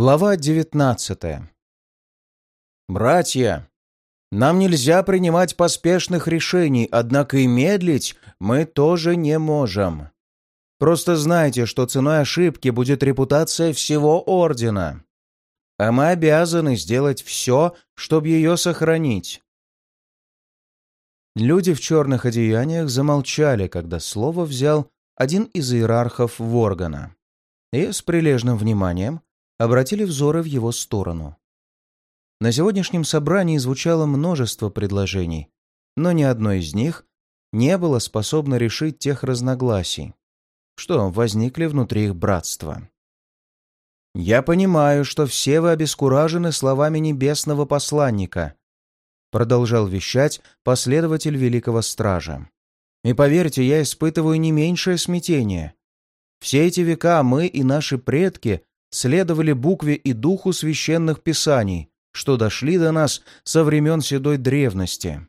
Глава 19 «Братья, нам нельзя принимать поспешных решений, однако и медлить мы тоже не можем. Просто знайте, что ценой ошибки будет репутация всего Ордена, а мы обязаны сделать все, чтобы ее сохранить». Люди в черных одеяниях замолчали, когда слово взял один из иерархов Воргана, и с прилежным вниманием обратили взоры в его сторону. На сегодняшнем собрании звучало множество предложений, но ни одно из них не было способно решить тех разногласий, что возникли внутри их братства. «Я понимаю, что все вы обескуражены словами небесного посланника», продолжал вещать последователь Великого Стража. «И поверьте, я испытываю не меньшее смятение. Все эти века мы и наши предки следовали букве и духу священных писаний, что дошли до нас со времен седой древности.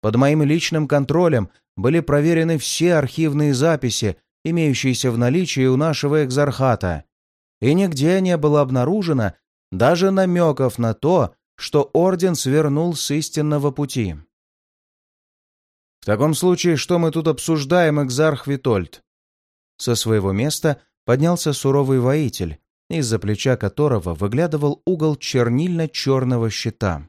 Под моим личным контролем были проверены все архивные записи, имеющиеся в наличии у нашего экзархата, и нигде не было обнаружено даже намеков на то, что Орден свернул с истинного пути. «В таком случае, что мы тут обсуждаем, экзарх Витольд?» Со своего места поднялся суровый воитель, из-за плеча которого выглядывал угол чернильно-черного щита.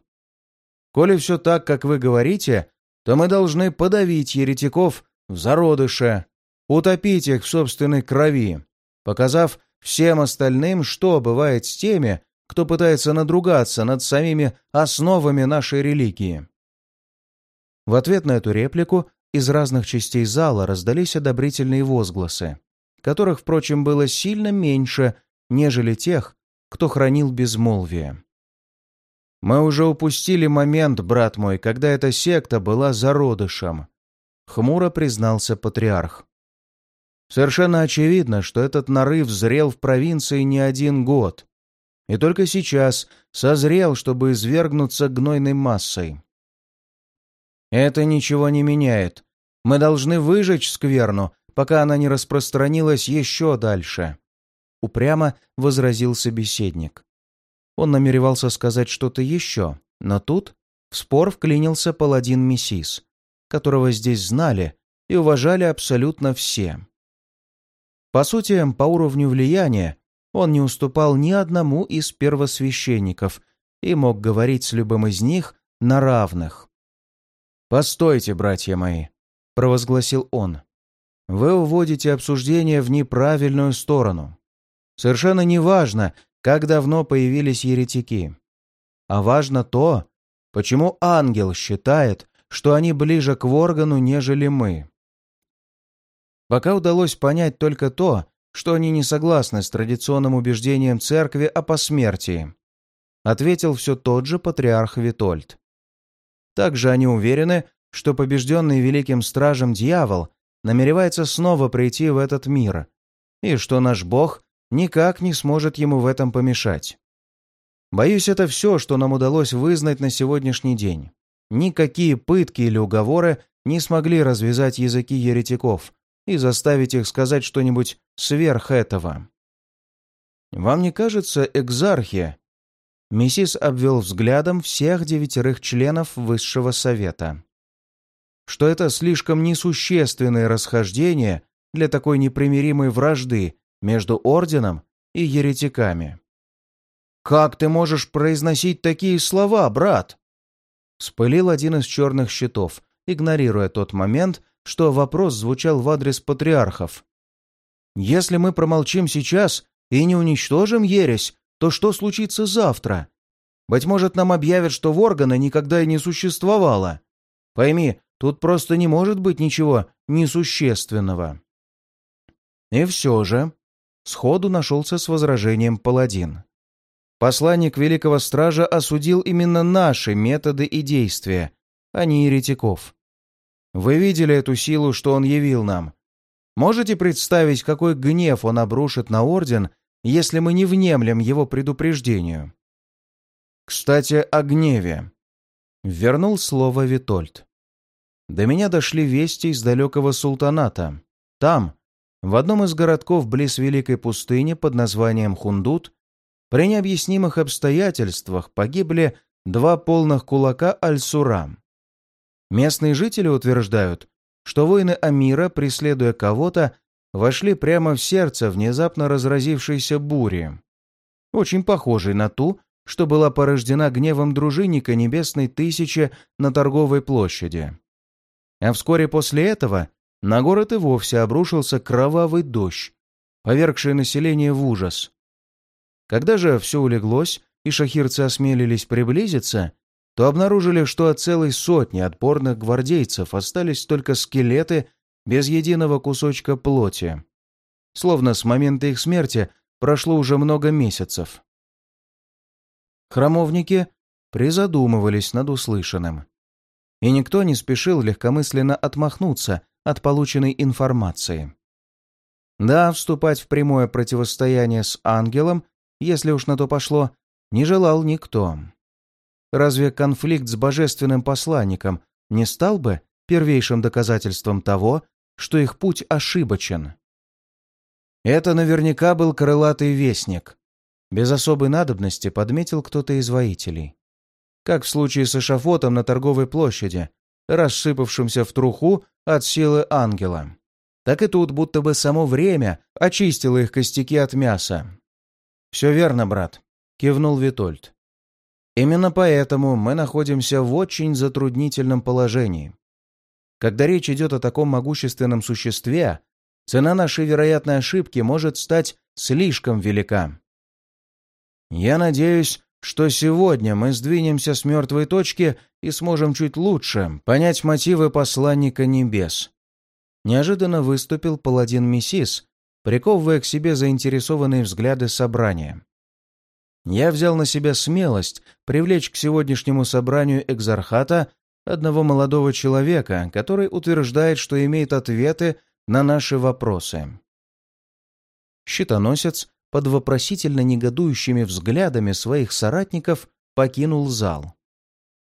«Коли все так, как вы говорите, то мы должны подавить еретиков в зародыше, утопить их в собственной крови, показав всем остальным, что бывает с теми, кто пытается надругаться над самими основами нашей религии». В ответ на эту реплику из разных частей зала раздались одобрительные возгласы которых, впрочем, было сильно меньше, нежели тех, кто хранил безмолвие. «Мы уже упустили момент, брат мой, когда эта секта была зародышем», — хмуро признался патриарх. «Совершенно очевидно, что этот нарыв зрел в провинции не один год, и только сейчас созрел, чтобы извергнуться гнойной массой. Это ничего не меняет. Мы должны выжечь скверну, пока она не распространилась еще дальше. Упрямо возразил собеседник. Он намеревался сказать что-то еще, но тут в спор вклинился паладин Мессис, которого здесь знали и уважали абсолютно все. По сути, по уровню влияния он не уступал ни одному из первосвященников и мог говорить с любым из них на равных. «Постойте, братья мои», — провозгласил он вы уводите обсуждение в неправильную сторону. Совершенно не важно, как давно появились еретики. А важно то, почему ангел считает, что они ближе к Воргану, нежели мы. Пока удалось понять только то, что они не согласны с традиционным убеждением церкви о посмертии, ответил все тот же патриарх Витольд. Также они уверены, что побежденный великим стражем дьявол намеревается снова прийти в этот мир, и что наш Бог никак не сможет ему в этом помешать. Боюсь, это все, что нам удалось вызнать на сегодняшний день. Никакие пытки или уговоры не смогли развязать языки еретиков и заставить их сказать что-нибудь сверх этого. «Вам не кажется, экзархия?» Миссис обвел взглядом всех девятерых членов Высшего Совета что это слишком несущественное расхождение для такой непримиримой вражды между Орденом и еретиками. «Как ты можешь произносить такие слова, брат?» Спылил один из черных щитов, игнорируя тот момент, что вопрос звучал в адрес патриархов. «Если мы промолчим сейчас и не уничтожим ересь, то что случится завтра? Быть может, нам объявят, что Воргана никогда и не существовало. Пойми, Тут просто не может быть ничего несущественного. И все же сходу нашелся с возражением паладин. Посланник Великого Стража осудил именно наши методы и действия, а не еретиков. Вы видели эту силу, что он явил нам? Можете представить, какой гнев он обрушит на Орден, если мы не внемлем его предупреждению? Кстати, о гневе. Вернул слово Витольд. До меня дошли вести из далекого султаната. Там, в одном из городков близ Великой пустыни под названием Хундут, При необъяснимых обстоятельствах погибли два полных кулака Аль-Сура. Местные жители утверждают, что воины Амира, преследуя кого-то, вошли прямо в сердце внезапно разразившейся бури, очень похожей на ту, что была порождена гневом дружинника Небесной Тысячи на торговой площади. А вскоре после этого на город и вовсе обрушился кровавый дождь, повергший население в ужас. Когда же все улеглось, и шахирцы осмелились приблизиться, то обнаружили, что от целой сотни отпорных гвардейцев остались только скелеты без единого кусочка плоти. Словно с момента их смерти прошло уже много месяцев. Храмовники призадумывались над услышанным. И никто не спешил легкомысленно отмахнуться от полученной информации. Да, вступать в прямое противостояние с ангелом, если уж на то пошло, не желал никто. Разве конфликт с божественным посланником не стал бы первейшим доказательством того, что их путь ошибочен? Это наверняка был крылатый вестник. Без особой надобности подметил кто-то из воителей. Как в случае с эшафотом на торговой площади, рассыпавшимся в труху от силы ангела. Так и тут будто бы само время очистило их костяки от мяса. «Все верно, брат», — кивнул Витольд. «Именно поэтому мы находимся в очень затруднительном положении. Когда речь идет о таком могущественном существе, цена нашей вероятной ошибки может стать слишком велика. Я надеюсь, что сегодня мы сдвинемся с мертвой точки и сможем чуть лучше понять мотивы посланника небес. Неожиданно выступил паладин Мессис, приковывая к себе заинтересованные взгляды собрания. Я взял на себя смелость привлечь к сегодняшнему собранию экзархата одного молодого человека, который утверждает, что имеет ответы на наши вопросы. Щитоносец под вопросительно негодующими взглядами своих соратников покинул зал.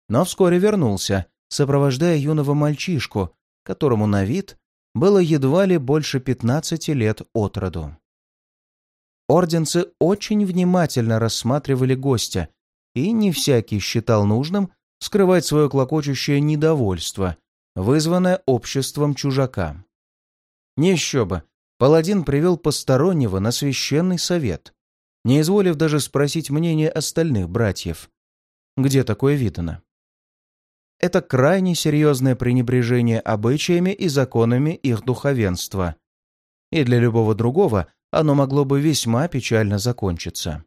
Но вскоре вернулся, сопровождая юного мальчишку, которому на вид было едва ли больше пятнадцати лет от роду. Орденцы очень внимательно рассматривали гостя, и не всякий считал нужным скрывать свое клокочущее недовольство, вызванное обществом чужака. Не еще бы, паладин привел постороннего на священный совет, не изволив даже спросить мнение остальных братьев. Где такое видано? Это крайне серьезное пренебрежение обычаями и законами их духовенства. И для любого другого оно могло бы весьма печально закончиться.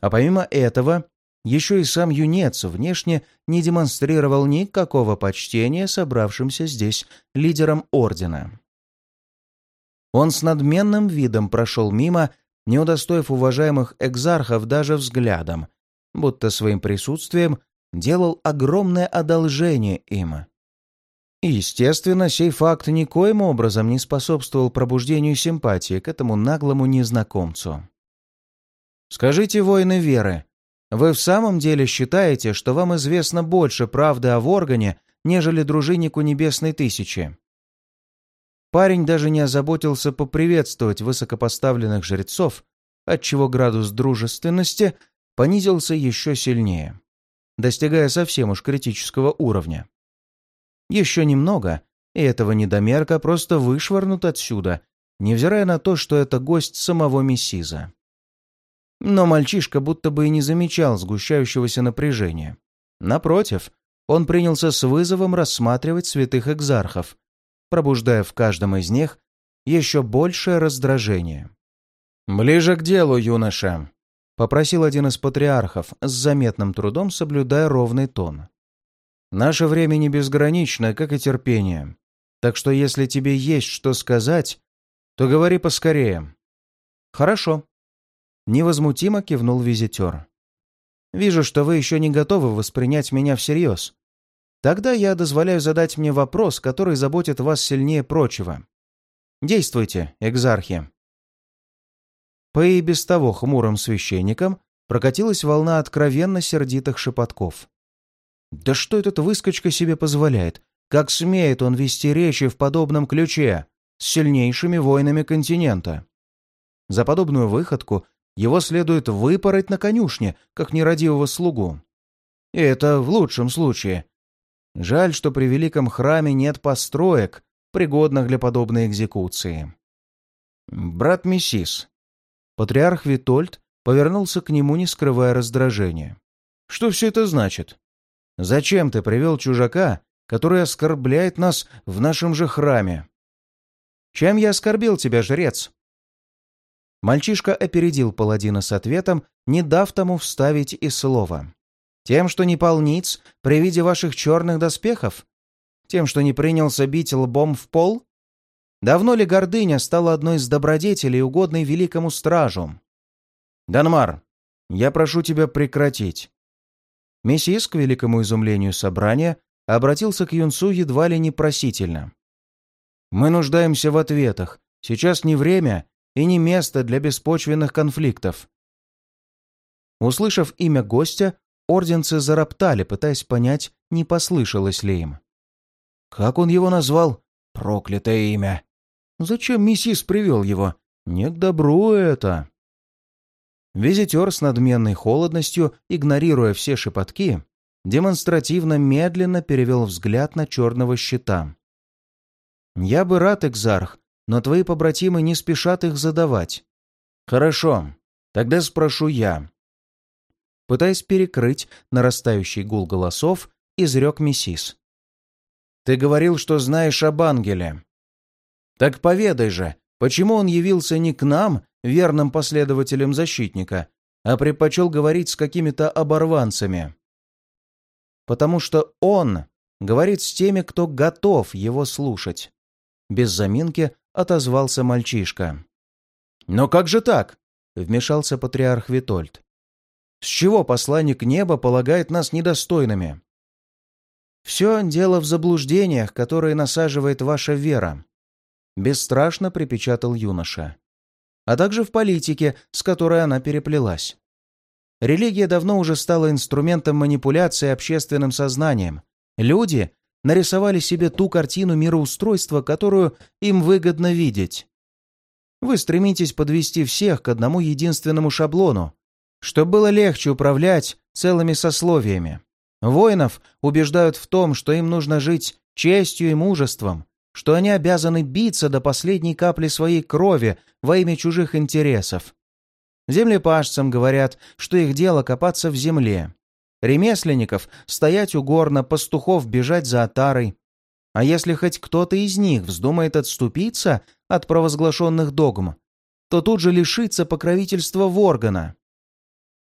А помимо этого, еще и сам юнец внешне не демонстрировал никакого почтения собравшимся здесь лидерам Ордена. Он с надменным видом прошел мимо, не удостоив уважаемых экзархов даже взглядом, будто своим присутствием делал огромное одолжение им. Естественно, сей факт никоим образом не способствовал пробуждению симпатии к этому наглому незнакомцу. «Скажите, воины веры, вы в самом деле считаете, что вам известно больше правды о Воргане, нежели дружиннику Небесной Тысячи?» Парень даже не озаботился поприветствовать высокопоставленных жрецов, отчего градус дружественности понизился еще сильнее достигая совсем уж критического уровня. Еще немного, и этого недомерка просто вышвырнут отсюда, невзирая на то, что это гость самого Мессиза. Но мальчишка будто бы и не замечал сгущающегося напряжения. Напротив, он принялся с вызовом рассматривать святых экзархов, пробуждая в каждом из них еще большее раздражение. «Ближе к делу, юноша!» Попросил один из патриархов, с заметным трудом соблюдая ровный тон. «Наше время не безгранично, как и терпение. Так что если тебе есть что сказать, то говори поскорее». «Хорошо», — невозмутимо кивнул визитер. «Вижу, что вы еще не готовы воспринять меня всерьез. Тогда я дозволяю задать мне вопрос, который заботит вас сильнее прочего. Действуйте, экзархи». По и без того хмурым священникам прокатилась волна откровенно сердитых шепотков. «Да что этот выскочка себе позволяет? Как смеет он вести речи в подобном ключе с сильнейшими воинами континента?» За подобную выходку его следует выпороть на конюшне, как нерадивого слугу. И это в лучшем случае. Жаль, что при великом храме нет построек, пригодных для подобной экзекуции. «Брат Мессис». Патриарх Витольд повернулся к нему, не скрывая раздражения. «Что все это значит? Зачем ты привел чужака, который оскорбляет нас в нашем же храме?» «Чем я оскорбил тебя, жрец?» Мальчишка опередил паладина с ответом, не дав тому вставить и слова. «Тем, что не полниц при виде ваших черных доспехов? Тем, что не принялся бить лбом в пол? Давно ли гордыня стала одной из добродетелей, угодной великому стражу? Данмар, я прошу тебя прекратить». Мессис, к великому изумлению собрания, обратился к юнцу едва ли не просительно. «Мы нуждаемся в ответах. Сейчас не время и не место для беспочвенных конфликтов». Услышав имя гостя, орденцы зароптали, пытаясь понять, не послышалось ли им. «Как он его назвал? Проклятое имя!» «Зачем миссис привел его? Не к добру это!» Визитер с надменной холодностью, игнорируя все шепотки, демонстративно медленно перевел взгляд на черного щита. «Я бы рад, Экзарх, но твои побратимы не спешат их задавать». «Хорошо, тогда спрошу я». Пытаясь перекрыть нарастающий гул голосов, изрек Мессис. «Ты говорил, что знаешь об ангеле. Так поведай же, почему он явился не к нам, верным последователям защитника, а предпочел говорить с какими-то оборванцами?» «Потому что он говорит с теми, кто готов его слушать». Без заминки отозвался мальчишка. «Но как же так?» — вмешался патриарх Витольд. «С чего посланник неба полагает нас недостойными?» «Все дело в заблуждениях, которые насаживает ваша вера», — бесстрашно припечатал юноша. «А также в политике, с которой она переплелась. Религия давно уже стала инструментом манипуляции общественным сознанием. Люди нарисовали себе ту картину мироустройства, которую им выгодно видеть. Вы стремитесь подвести всех к одному единственному шаблону, чтобы было легче управлять целыми сословиями. Воинов убеждают в том, что им нужно жить честью и мужеством, что они обязаны биться до последней капли своей крови во имя чужих интересов. Землепашцам говорят, что их дело копаться в земле, ремесленников стоять у горна, пастухов бежать за отарой. А если хоть кто-то из них вздумает отступиться от провозглашенных догм, то тут же лишится покровительства Воргана.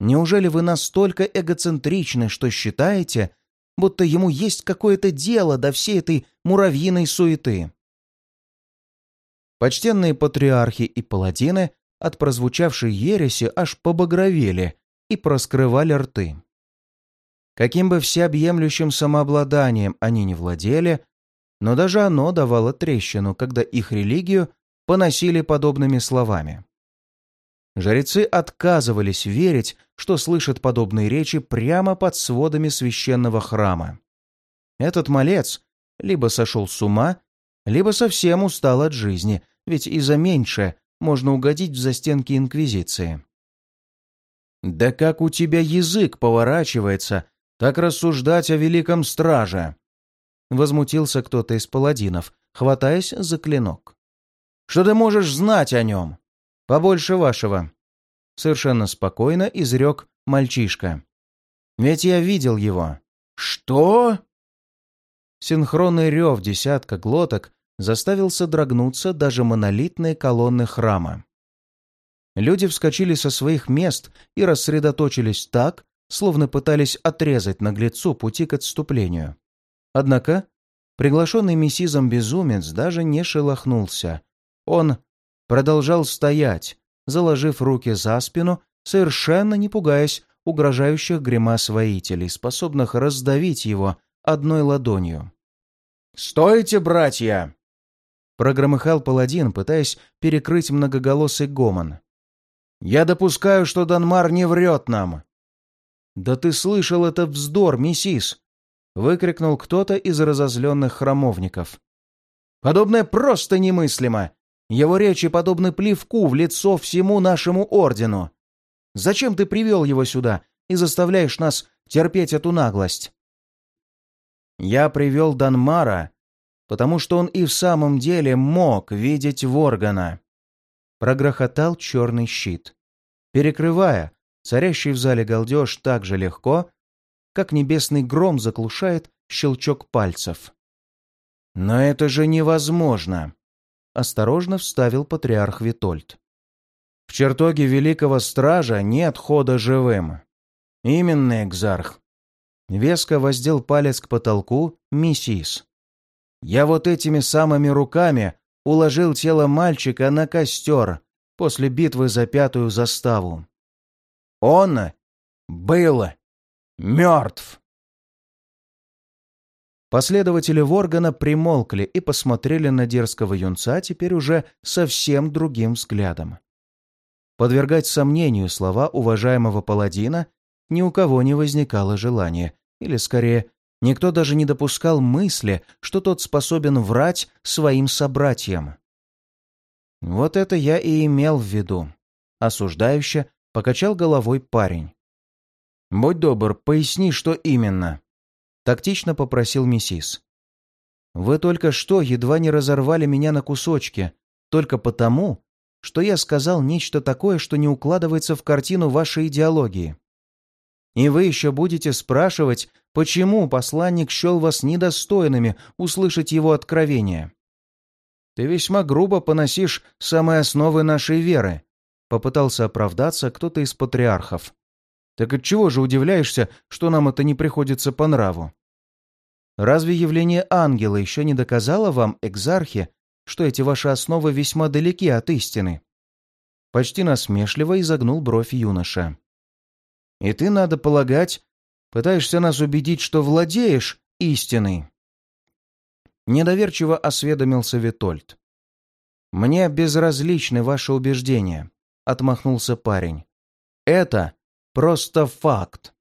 Неужели вы настолько эгоцентричны, что считаете, будто ему есть какое-то дело до всей этой муравьиной суеты? Почтенные патриархи и паладины от прозвучавшей ереси аж побагровели и проскрывали рты. Каким бы всеобъемлющим самообладанием они не владели, но даже оно давало трещину, когда их религию поносили подобными словами. Жрецы отказывались верить, что слышат подобные речи прямо под сводами священного храма. Этот малец либо сошел с ума, либо совсем устал от жизни, ведь и за меньшее можно угодить в застенки Инквизиции. «Да как у тебя язык поворачивается так рассуждать о великом страже!» Возмутился кто-то из паладинов, хватаясь за клинок. «Что ты можешь знать о нем?» «Побольше вашего!» Совершенно спокойно изрек мальчишка. «Ведь я видел его». «Что?» Синхронный рев десятка глоток заставил содрогнуться даже монолитные колонны храма. Люди вскочили со своих мест и рассредоточились так, словно пытались отрезать наглецу пути к отступлению. Однако приглашенный мессизом безумец даже не шелохнулся. Он продолжал стоять, заложив руки за спину, совершенно не пугаясь угрожающих гримас воителей, способных раздавить его одной ладонью. «Стойте, братья!» Прогромыхал паладин, пытаясь перекрыть многоголосый гомон. «Я допускаю, что Данмар не врет нам. «Да ты слышал этот вздор, миссис!» — выкрикнул кто-то из разозленных храмовников. «Подобное просто немыслимо! Его речи подобны плевку в лицо всему нашему ордену! Зачем ты привел его сюда и заставляешь нас терпеть эту наглость?» «Я привел Данмара, потому что он и в самом деле мог видеть Воргана», — прогрохотал черный щит, перекрывая царящий в зале галдеж так же легко, как небесный гром заглушает щелчок пальцев. «Но это же невозможно!» — осторожно вставил патриарх Витольд. «В чертоге великого стража нет хода живым. Именно, экзарх!» Веско воздел палец к потолку миссис. «Я вот этими самыми руками уложил тело мальчика на костер после битвы за пятую заставу. Он был мертв!» Последователи Воргана примолкли и посмотрели на дерзкого юнца теперь уже совсем другим взглядом. Подвергать сомнению слова уважаемого паладина ни у кого не возникало желания, или, скорее, никто даже не допускал мысли, что тот способен врать своим собратьям. Вот это я и имел в виду. Осуждающе покачал головой парень. «Будь добр, поясни, что именно», Тактично попросил миссис. «Вы только что едва не разорвали меня на кусочки, только потому, что я сказал нечто такое, что не укладывается в картину вашей идеологии. И вы еще будете спрашивать, почему посланник счел вас недостойными услышать его откровение. Ты весьма грубо поносишь самые основы нашей веры», попытался оправдаться кто-то из патриархов. Так отчего же удивляешься, что нам это не приходится по нраву? Разве явление ангела еще не доказало вам, экзархи, что эти ваши основы весьма далеки от истины?» Почти насмешливо изогнул бровь юноша. «И ты, надо полагать, пытаешься нас убедить, что владеешь истиной?» Недоверчиво осведомился Витольд. «Мне безразличны ваши убеждения», — отмахнулся парень. «Это Просто факт.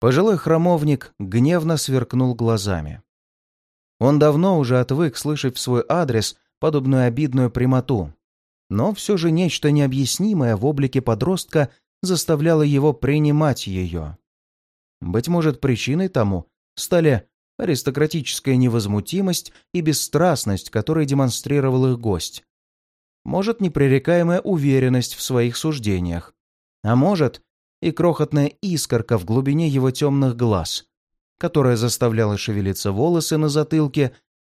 Пожилой храмовник гневно сверкнул глазами. Он давно уже отвык слышать в свой адрес подобную обидную прямоту, но все же нечто необъяснимое в облике подростка заставляло его принимать ее. Быть может, причиной тому стали аристократическая невозмутимость и бесстрастность, которые демонстрировал их гость. Может, непререкаемая уверенность в своих суждениях, а может, и крохотная искорка в глубине его темных глаз, которая заставляла шевелиться волосы на затылке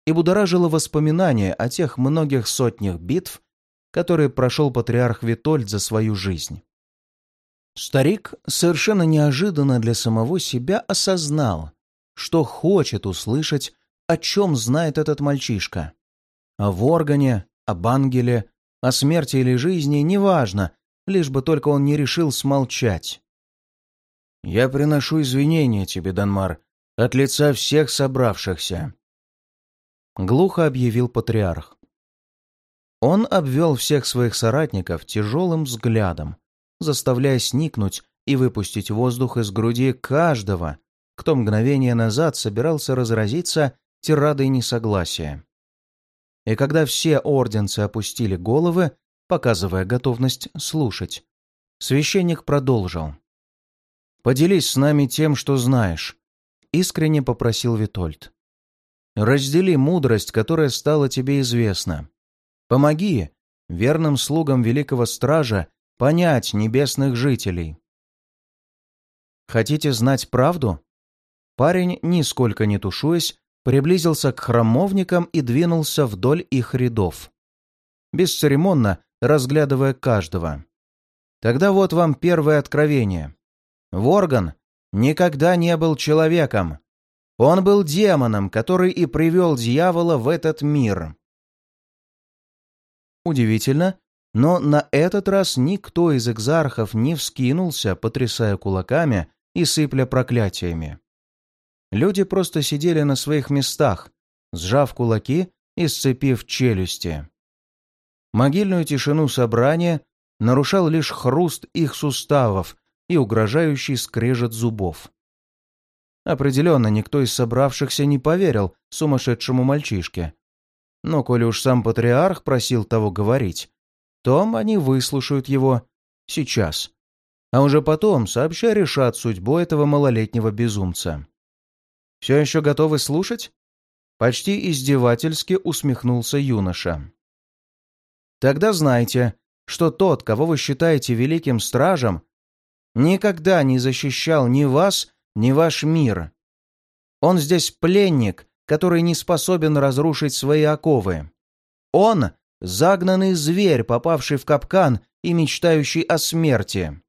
и будоражила воспоминания о тех многих сотнях битв, которые прошел патриарх Витольд за свою жизнь. Старик совершенно неожиданно для самого себя осознал, что хочет услышать, о чем знает этот мальчишка. О Воргане, об ангеле, о смерти или жизни, неважно, лишь бы только он не решил смолчать. «Я приношу извинения тебе, Данмар, от лица всех собравшихся», — глухо объявил патриарх. Он обвел всех своих соратников тяжелым взглядом, заставляя сникнуть и выпустить воздух из груди каждого, кто мгновение назад собирался разразиться тирадой несогласия. И когда все орденцы опустили головы, показывая готовность слушать. Священник продолжил. «Поделись с нами тем, что знаешь», — искренне попросил Витольд. «Раздели мудрость, которая стала тебе известна. Помоги верным слугам великого стража понять небесных жителей». «Хотите знать правду?» Парень, нисколько не тушуясь, приблизился к храмовникам и двинулся вдоль их рядов. Бесцеремонно разглядывая каждого. Тогда вот вам первое откровение. Ворган никогда не был человеком. Он был демоном, который и привел дьявола в этот мир. Удивительно, но на этот раз никто из экзархов не вскинулся, потрясая кулаками и сыпля проклятиями. Люди просто сидели на своих местах, сжав кулаки и сцепив челюсти. Могильную тишину собрания нарушал лишь хруст их суставов и угрожающий скрежет зубов. Определенно, никто из собравшихся не поверил сумасшедшему мальчишке. Но коли уж сам патриарх просил того говорить, то они выслушают его сейчас. А уже потом сообща решат судьбу этого малолетнего безумца. Все еще готовы слушать? Почти издевательски усмехнулся юноша. Тогда знайте, что тот, кого вы считаете великим стражем, никогда не защищал ни вас, ни ваш мир. Он здесь пленник, который не способен разрушить свои оковы. Он — загнанный зверь, попавший в капкан и мечтающий о смерти.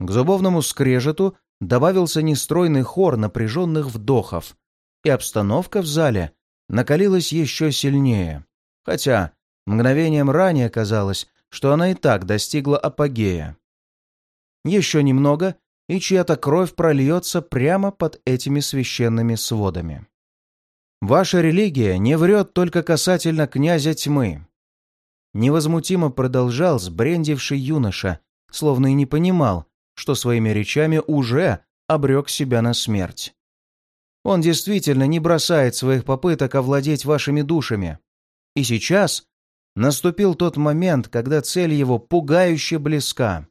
К зубовному скрежету добавился нестройный хор напряженных вдохов, и обстановка в зале накалилась еще сильнее, хотя мгновением ранее казалось, что она и так достигла апогея. Еще немного, и чья-то кровь прольется прямо под этими священными сводами. Ваша религия не врет только касательно князя тьмы. Невозмутимо продолжал сбрендивший юноша, словно и не понимал, что своими речами уже обрек себя на смерть. Он действительно не бросает своих попыток овладеть вашими душами. И сейчас наступил тот момент, когда цель его пугающе близка.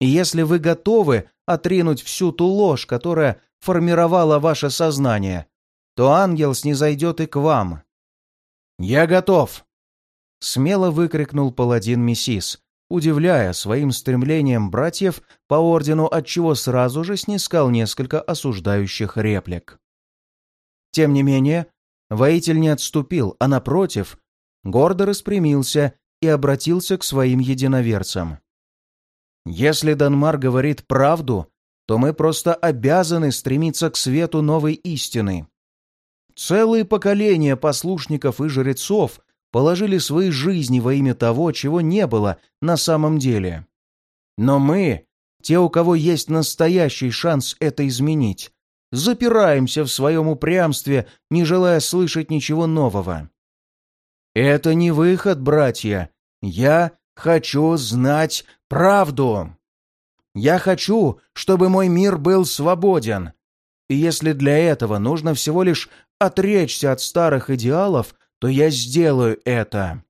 И если вы готовы отринуть всю ту ложь, которая формировала ваше сознание, то ангел снизойдет и к вам. «Я готов!» — смело выкрикнул паладин Мессис, удивляя своим стремлением братьев по ордену, отчего сразу же снискал несколько осуждающих реплик. Тем не менее, воитель не отступил, а напротив, гордо распрямился и обратился к своим единоверцам. «Если Данмар говорит правду, то мы просто обязаны стремиться к свету новой истины. Целые поколения послушников и жрецов положили свои жизни во имя того, чего не было на самом деле. Но мы, те, у кого есть настоящий шанс это изменить, запираемся в своем упрямстве, не желая слышать ничего нового. Это не выход, братья. Я хочу знать правду. Я хочу, чтобы мой мир был свободен. И если для этого нужно всего лишь отречься от старых идеалов, то я сделаю это.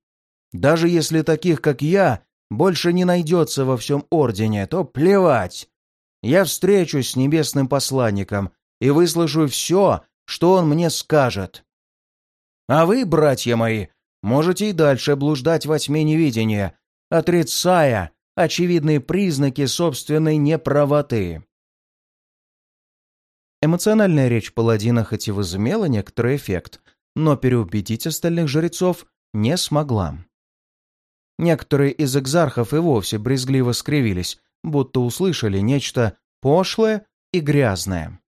Даже если таких, как я, больше не найдется во всем Ордене, то плевать. Я встречусь с небесным посланником и выслушаю все, что он мне скажет. А вы, братья мои, можете и дальше блуждать во тьме невидения, отрицая очевидные признаки собственной неправоты. Эмоциональная речь паладина хоть и возымела некоторый эффект, но переубедить остальных жрецов не смогла. Некоторые из экзархов и вовсе брезгливо скривились, будто услышали нечто пошлое и грязное.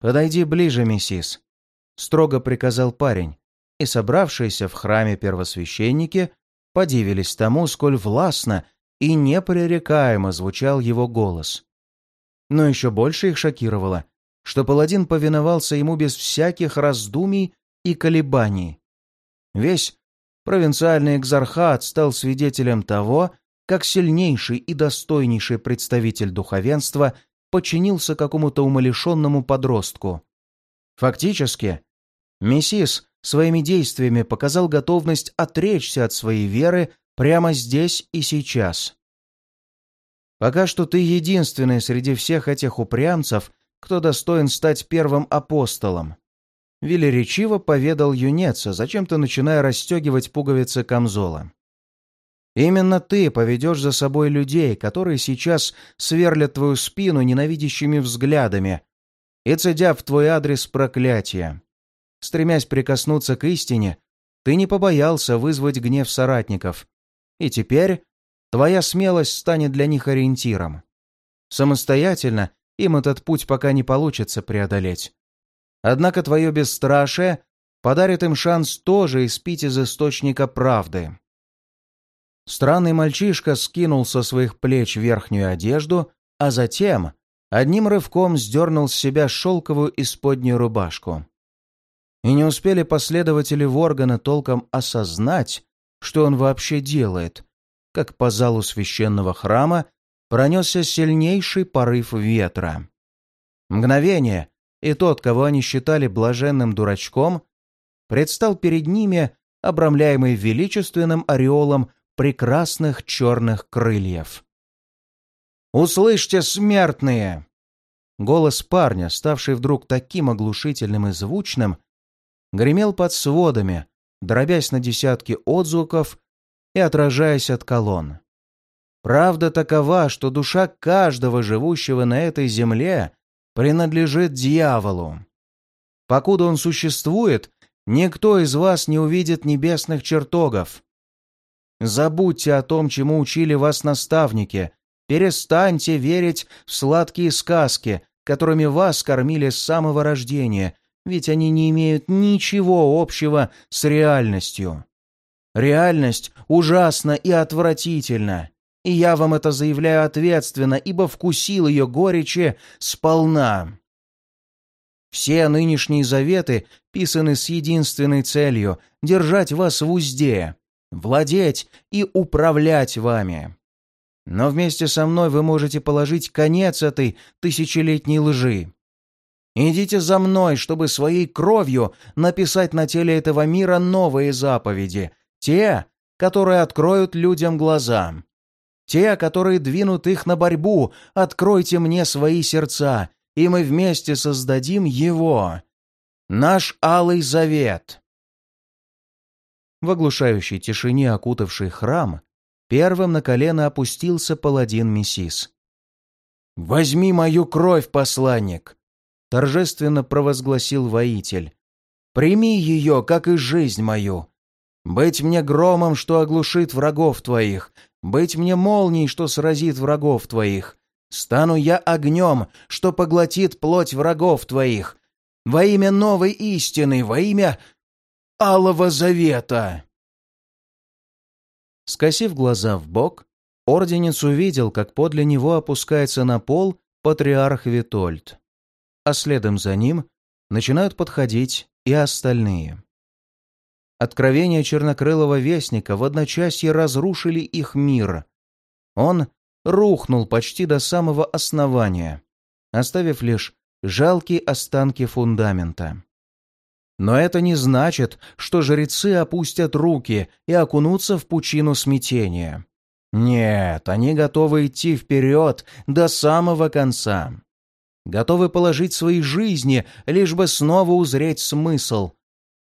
«Подойди ближе, миссис», — строго приказал парень, и собравшиеся в храме первосвященники подивились тому, сколь властно и непререкаемо звучал его голос. Но еще больше их шокировало, что паладин повиновался ему без всяких раздумий и колебаний. Весь провинциальный экзархат стал свидетелем того, как сильнейший и достойнейший представитель духовенства подчинился какому-то умалишенному подростку. Фактически, Мессис своими действиями показал готовность отречься от своей веры прямо здесь и сейчас. Пока что ты единственный среди всех этих упрямцев, кто достоин стать первым апостолом велеречиво поведал юнец, зачем-то начиная расстегивать пуговицы камзола. «Именно ты поведешь за собой людей, которые сейчас сверлят твою спину ненавидящими взглядами и цедя в твой адрес проклятия. Стремясь прикоснуться к истине, ты не побоялся вызвать гнев соратников, и теперь твоя смелость станет для них ориентиром. Самостоятельно им этот путь пока не получится преодолеть. Однако твое бесстрашие подарит им шанс тоже испить из источника правды. Странный мальчишка скинул со своих плеч верхнюю одежду, а затем одним рывком сдернул с себя шелковую исподнюю рубашку. И не успели последователи Воргана толком осознать, что он вообще делает, как по залу священного храма пронесся сильнейший порыв ветра. Мгновение, и тот, кого они считали блаженным дурачком, предстал перед ними, обрамляемый величественным ореолом прекрасных черных крыльев. «Услышьте, смертные!» Голос парня, ставший вдруг таким оглушительным и звучным, гремел под сводами, дробясь на десятки отзвуков и отражаясь от колонн. Правда такова, что душа каждого живущего на этой земле принадлежит дьяволу. Покуда он существует, никто из вас не увидит небесных чертогов. Забудьте о том, чему учили вас наставники. Перестаньте верить в сладкие сказки, которыми вас кормили с самого рождения, ведь они не имеют ничего общего с реальностью. Реальность ужасна и отвратительна. И я вам это заявляю ответственно, ибо вкусил ее горечи сполна. Все нынешние заветы писаны с единственной целью — держать вас в узде, владеть и управлять вами. Но вместе со мной вы можете положить конец этой тысячелетней лжи. Идите за мной, чтобы своей кровью написать на теле этого мира новые заповеди, те, которые откроют людям глаза. Те, которые двинут их на борьбу, откройте мне свои сердца, и мы вместе создадим его. Наш Алый Завет. В оглушающей тишине, окутавший храм, первым на колено опустился паладин Мессис. «Возьми мою кровь, посланник!» — торжественно провозгласил воитель. «Прими ее, как и жизнь мою. Быть мне громом, что оглушит врагов твоих, быть мне молнией, что сразит врагов твоих. Стану я огнем, что поглотит плоть врагов твоих. Во имя новой истины, во имя Алого Завета!» Скосив глаза в бок, орденец увидел, как подле него опускается на пол патриарх Витольд, а следом за ним начинают подходить и остальные. Откровения чернокрылого вестника в одночасье разрушили их мир. Он рухнул почти до самого основания, оставив лишь жалкие останки фундамента. Но это не значит, что жрецы опустят руки и окунутся в пучину смятения. Нет, они готовы идти вперед до самого конца. Готовы положить свои жизни, лишь бы снова узреть смысл,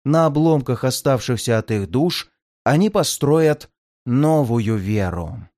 на обломках оставшихся от их душ они построят новую веру.